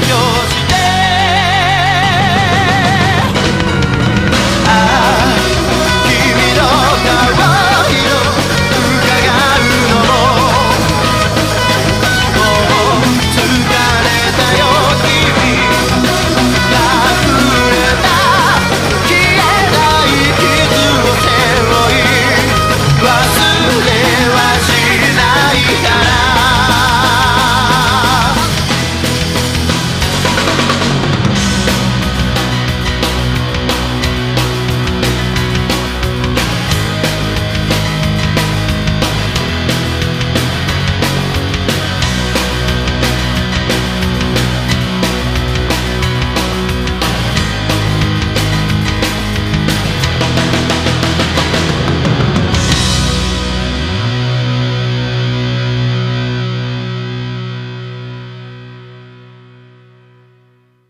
Dios.